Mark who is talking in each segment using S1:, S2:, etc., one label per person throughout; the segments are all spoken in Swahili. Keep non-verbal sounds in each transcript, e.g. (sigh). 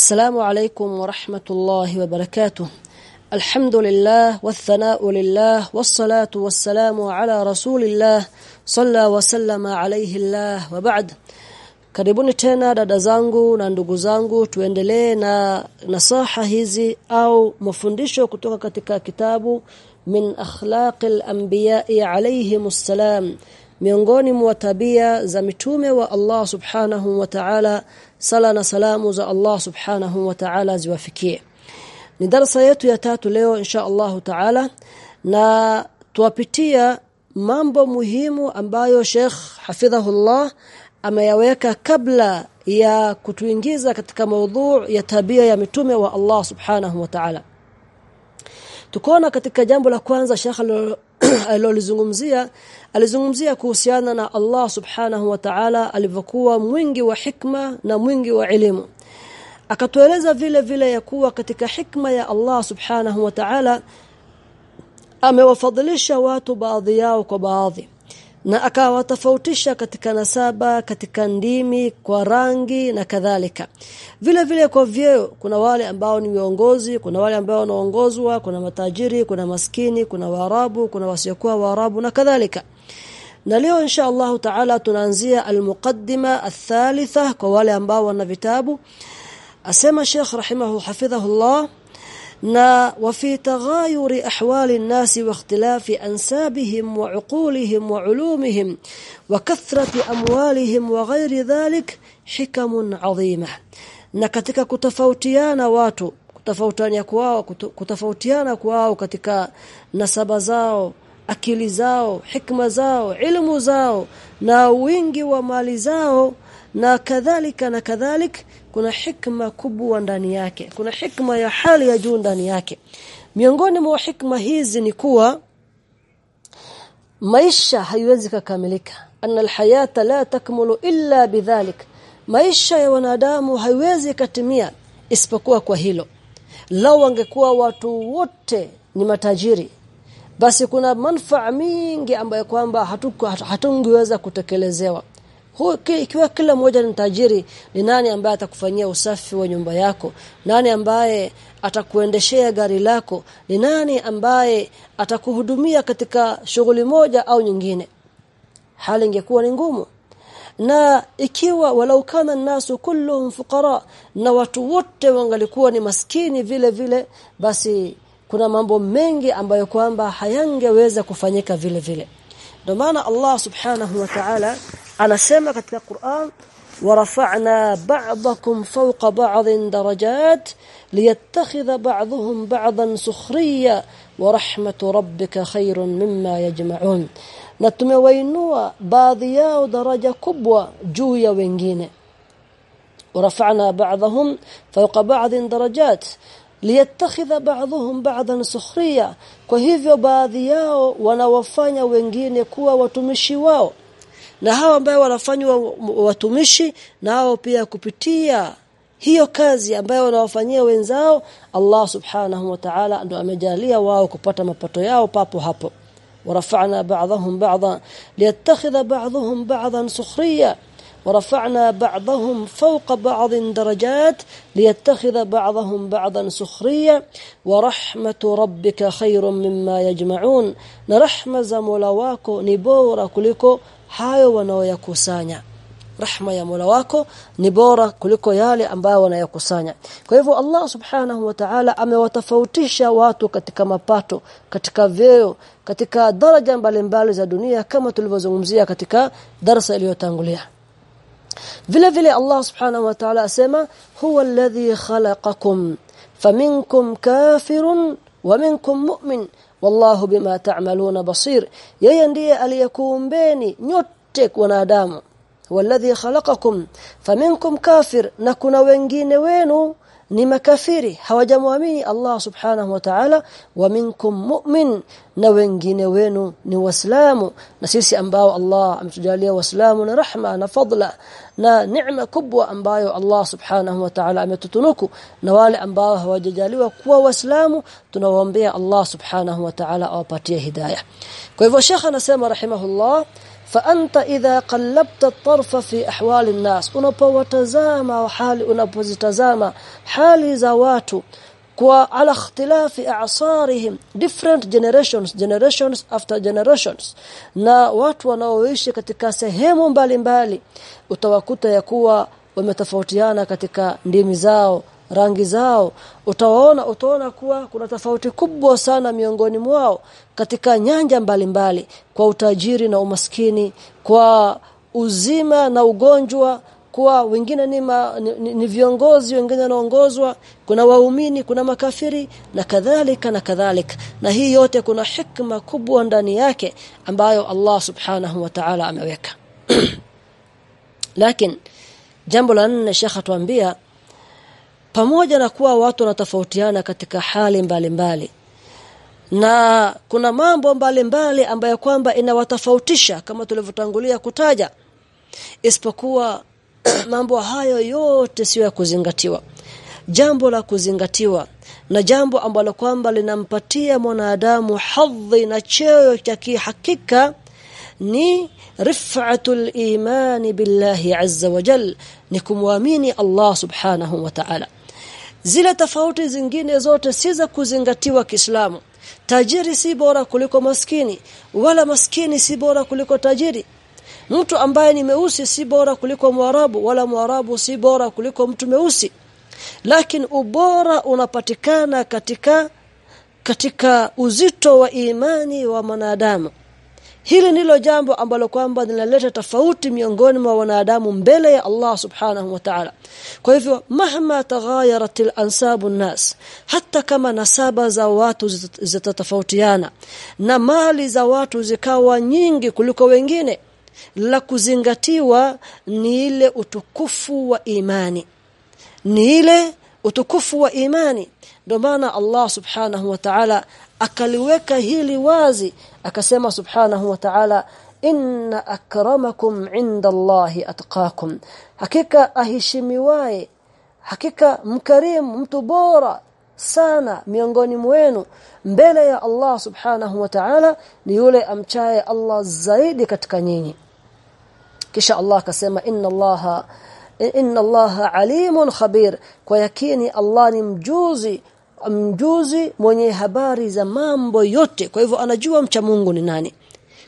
S1: السلام عليكم ورحمة الله وبركاته الحمد لله والثناء لله والصلاة والسلام على رسول الله صلى وسلم عليه الله وبعد Karibuni tena dada zangu na ndugu zangu tuendelee na nasaha hizi au mafundisho kutoka katika kitabu min akhlaqil anbiya'i alayhimus salam miongoni mwa tabia za mitume wa Allah subhanahu wa ta'ala sala na salamu za Allah subhanahu wa ta'ala ziwafikie. Ni darasa yetu ya tatu leo insha Allah ta'ala na tuwapitia mambo muhimu ambayo Sheikh hafidhahullah ameyaweka kabla ya kutuingiza katika maudhu ya tabia ya mitume wa Allah subhanahu wa ta'ala. Tukona katika jambo la kwanza Sheikh (clears throat) alilozungumzia alizungumzia kuhusiana na Allah subhanahu wa ta'ala alivyokuwa mwingi wa hikma na mwingi wa elimu. Akatueleza vile vile ya kuwa katika hikma ya Allah subhanahu wa ta'ala amewafadhilisha watu baadhi yao kwa baadhi na akawatofautisha katika nasaba katika ndimi kwa rangi na kadhalika. Vile vile kwa vyeo kuna wale ambao ni viongozi kuna wale ambao wanaongozwa kuna matajiri kuna maskini kuna waarabu kuna wasiokuwa waarabu na kadhalika. Na leo insha Allah taala tunaanzia almuqaddima athalitha kwa wale ambao wana vitabu. Asema Sheikh rahimahu hafidhahullah na wa fi taghayuri ahwali nasi wa ikhtilafi ansabihim wa uqulihim wa ulumihim wa kathrati amwalihim wa ghairi dhalik hikamun adhima. Na katika kutofautiana watu kutofautiana kwao kutofautiana kwao katika nasaba zao akili zao hikma zao ilmu zao na wingi wa mali zao na kadhalika na kadhalik kuna hikma kubwa ndani yake. Kuna hikma ya hali ya juu ndani yake. Miongoni mwa hikma hizi ni kuwa maisha haiwezi kukamilika. Anna alhayata la takmulu illa bidhalik. Maisha ya wanadamu haiwezi katimia isipokuwa kwa hilo. Lao wangekuwa watu wote ni matajiri basi kuna manufaa mingi ambayo kwamba hatungeweza kutekelezewa ikiwa kila mmoja ni tajiri ni nani ambaye atakufanyia usafi wa nyumba yako? Nani ambaye atakuendeshea gari lako? Ni nani ambaye atakuhudumia katika shughuli moja au nyingine? Hali ingekuwa ni ngumu. Na ikiwa walau kana nasu kulluhum fuqara na watu wote wangalikuwa ni maskini vile vile basi kuna mambo mengi ambayo kwamba hayangeweza kufanyika vile vile. Ndio maana Allah subhanahu wa ta'ala anasema katika Qur'an ورفعنا بعضكم فوق بعض درجات ليتخذ بعضهم بعضا سخريا ورحمة ربك خير مما يجمعون na tumewainua baadhi yao daraja kubwa juu ya wengine ورفعنا بعضهم فوق بعض درجات liyattakhidha ba'dhum ba'dan sukhriya kwa hivyo baadhi yao wanawafanya wengine kuwa watumishi wao na hao ambao wanafanywa watumishi nao pia kupitia hiyo kazi ambayo wanawafanyia wenzao Allah subhanahu wa ta'ala ndo amejalia wao kupata mapato yao papo hapo ورفعنا بعضهم بعضا ليتخذ بعضهم بعضا سخريا ورفعنا بعضهم فوق بعض درجات ليتخذ بعضهم بعضا سخريا ورحمة ربك خير مما يجمعون نرحمة زمولا wako ni bora kuliko hayo wanaoyakusanya. Rahma ya Mola wako ni bora kuliko yale ambayo wanayakusanya. Kwa hivyo Allah subhanahu wa ta'ala amewatofautisha watu katika mapato katika vyeo katika daraja mbalimbali za dunia kama tulivyozungumzia katika darasa iliyotangulia. Vile vile Allah subhanahu wa ta'ala asema huwa alladhi khalaqakum faminkum kafirun wa minkum mu'min wallahu bima ta'maluna basir. Yeye ndiye aliyekuumbeni nyote wanadamu walladhi khalaqakum faminkum kafir na kuna wengine wenu ni makafiri hawajamwamini Allah subhanahu wa ta'ala wa minkum mu'min na wengine wenu ni waislamu na sisi ambao Allah ametujalia waislamu na rahma na fadla na neema kubwa ambayo Allah subhanahu wa ta'ala ametutunuku na wale ambao hawajajaliwa kuwa waislamu tunawaombea Allah subhanahu wa ta'ala awapatie hidayah kwa hivyo Sheikh anasema rahimahullah fa anta idha qallabta at-tarfa fi ahwali an-nas unapowatazama hali unapozitazama hali za watu kwa ala ikhtilafi a'sarihim different generations generations after generations. Na watu wanaoishi katika sehemu mbalimbali utawakuta ya kuwa wametofautiana katika ndimi zao rangi zao. Utaona utaona kuwa kuna tofauti kubwa sana miongoni mwao katika nyanja mbalimbali mbali, kwa utajiri na umaskini kwa uzima na ugonjwa kwa wengine ni, ma, ni, ni, ni viongozi wengine wanaongozwa kuna waumini kuna makafiri na kadhalika na kadhalika. Na hii yote kuna hikma kubwa ndani yake ambayo Allah subhanahu wa ta'ala ameweka. (clears throat) Lakini jambo la nne shekha atuambia pamoja na kuwa watu wanatofautiana katika hali mbalimbali mbali. na kuna mambo mbalimbali ambayo kwamba inawatofautisha kama tulivyotangulia kutaja isipokuwa (clears throat) mambo hayo yote sio ya kuzingatiwa jambo la kuzingatiwa na jambo ambalo kwamba linampatia mwanadamu hadhi na cheo cha kihakika ni rif'atul imani billahi azza wa jal ni kumwamini Allah subhanahu wa ta'ala zile tofauti zingine zote si za kuzingatiwa Kiislamu. Tajiri si bora kuliko maskini wala maskini si bora kuliko tajiri. Mtu ambaye ni meusi si bora kuliko mwarabu wala mwarabu si bora kuliko mtu meusi. Lakini ubora unapatikana katika katika uzito wa imani wa mwanadamu hili ndilo jambo ambalo kwamba linaleta tofauti miongoni mwa wanadamu mbele ya Allah subhanahu wa ta'ala. Kwa hivyo mahma taghayarat al-ansabu nas hata kama nasaba za watu zitatofautiana na mali za watu zikawa nyingi kuliko wengine la kuzingatiwa ni ile utukufu wa imani ni ile utukufu wa imani. Ndio maana Allah subhanahu wa ta'ala akaliweka hili wazi akasema subhanahu wa ta'ala inna akramakum inda Allahi atqakum. Hakika aheshimiwae hakika mkarimu mtu bora sana miongoni mwenu mbele ya Allah subhanahu wa ta'ala ni yule amchaye Allah zaidi katika nyinyi. Kisha Allah akasema inna Allaha inna Allaha alimun khabir. Kwa yakini Allah ni mjuzi mjuzi mwenye habari za mambo yote. Kwa hivyo anajua mcha Mungu ni nani.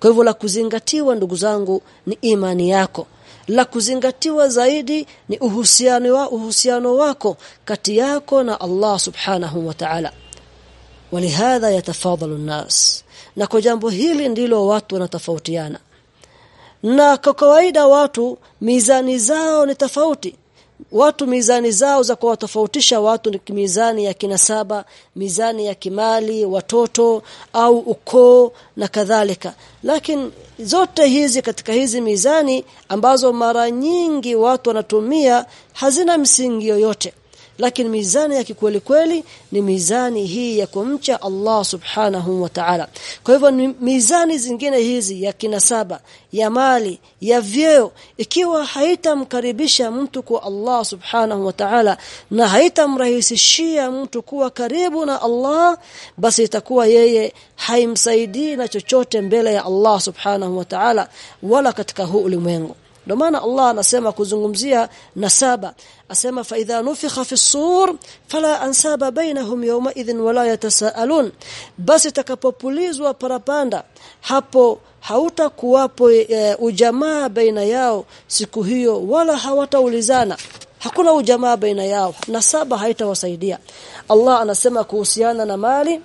S1: Kwa hivyo la kuzingatiwa ndugu zangu ni imani yako. La kuzingatiwa zaidi ni uhusiano wa uhusiano wako kati yako na Allah subhanahu wa ta'ala. Walihadha yatafadhalu an-nas na kwa jambo hili ndilo watu wanatofautiana na kwa kawaida watu mizani zao ni tofauti. Watu mizani zao za kuwatofautisha watu ni mizani ya kinasaba mizani ya kimali watoto au ukoo na kadhalika. Lakini zote hizi katika hizi mizani ambazo mara nyingi watu wanatumia hazina msingi yoyote lakini mizani ya kikweli kweli ni mizani hii ya kumcha Allah subhanahu wa ta'ala. Kwa hivyo mizani zingine hizi ya kinasaba ya mali ya vyeo. Ikiwa haitamkaribisha mtu kwa Allah subhanahu wa ta'ala na haitamrahisishia mtu kuwa karibu na Allah basi itakuwa yeye haimsaidii na chochote mbele ya Allah subhanahu wa ta'ala wala katika huu ulimwengu ndio maana Allah anasema kuzungumzia nasaba. Asema fa idha nufikha fi sur fala ansaba bainahum yawma idhin wala yatasaalun. Basi takapopulizwa parapanda hapo hautakuwapo e, ujamaa baina yao siku hiyo wala hawataulizana. Hakuna ujamaa baina yao. Nasaba haitawasaidia. Allah anasema kuhusiana na mali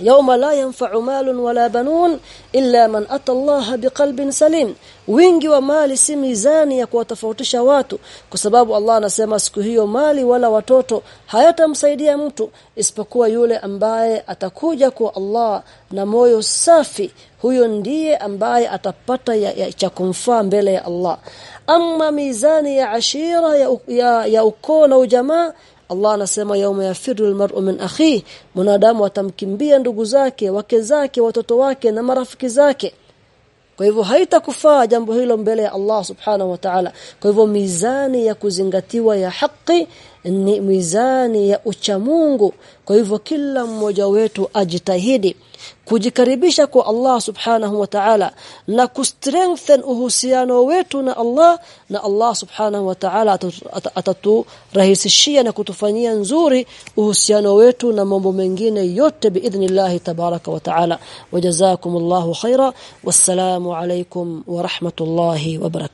S1: Yawma la yanfa'u malun wala banun illa man ata Allah biqalbin salim. Wingi wa mali si mizani ya kuwatofautisha watu kwa sababu Allah anasema siku hiyo mali wala watoto hayatamsaidia mtu isipokuwa yule ambaye atakuja kwa Allah na moyo safi huyo ndiye ambaye atapata ya, ya, cha kumfaa mbele ya Allah. ama mizani ya ashira ya, ya, ya ukoo na ujamaa Allah anasema yauma yafiru almar'u min akhi mwanadamu atamkimbia ndugu zake wake zake watoto wake na marafiki zake. Kwa hivyo haitakufaa jambo hilo mbele ya Allah subhanahu wa ta'ala. Kwa hivyo mizani ya kuzingatiwa ya haki ni mizani ya uchamungu. Kwa hivyo kila mmoja wetu ajitahidi kujikaribisha kwa Allah subhanahu wa ta'ala na kustrengthen uhusiano wetu na Allah na Allah subhanahu wa ta'ala ataturahisishia na kutufanyia nzuri uhusiano wetu na mambo mengine yote biidhnillah tabaraka wa ta'ala. Wajazakumullahu khaira wassalamu alaykum wa rahmatullahi wa barakatuh